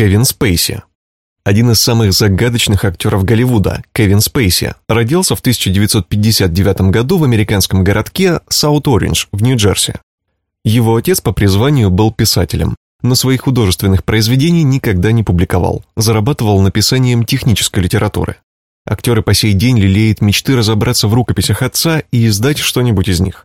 Кевин Спейси. Один из самых загадочных актеров Голливуда, Кевин Спейси, родился в 1959 году в американском городке Саут-Ориндж в Нью-Джерси. Его отец по призванию был писателем, но своих художественных произведений никогда не публиковал, зарабатывал написанием технической литературы. Актер и по сей день лелеет мечты разобраться в рукописях отца и издать что-нибудь из них.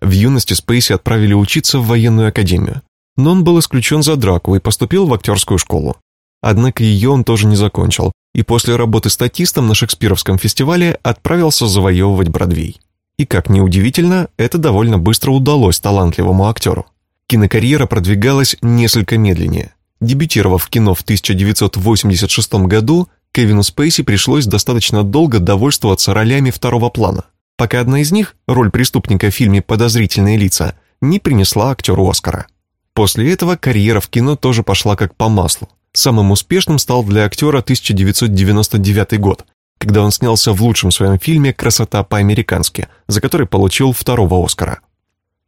В юности Спейси отправили учиться в военную академию, но он был исключен за драку и поступил в актерскую школу. Однако ее он тоже не закончил, и после работы статистом на Шекспировском фестивале отправился завоевывать Бродвей. И, как ни удивительно, это довольно быстро удалось талантливому актеру. Кинокарьера продвигалась несколько медленнее. Дебютировав в кино в 1986 году, Кевину Спейси пришлось достаточно долго довольствоваться ролями второго плана, пока одна из них, роль преступника в фильме «Подозрительные лица», не принесла актеру Оскара. После этого карьера в кино тоже пошла как по маслу. Самым успешным стал для актера 1999 год, когда он снялся в лучшем своем фильме «Красота по-американски», за который получил второго Оскара.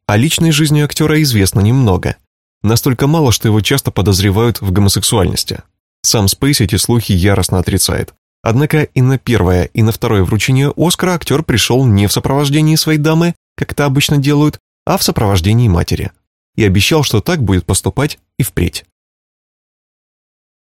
О личной жизни актера известно немного. Настолько мало, что его часто подозревают в гомосексуальности. Сам Спейс эти слухи яростно отрицает. Однако и на первое, и на второе вручение Оскара актер пришел не в сопровождении своей дамы, как это обычно делают, а в сопровождении матери. И обещал, что так будет поступать и впредь.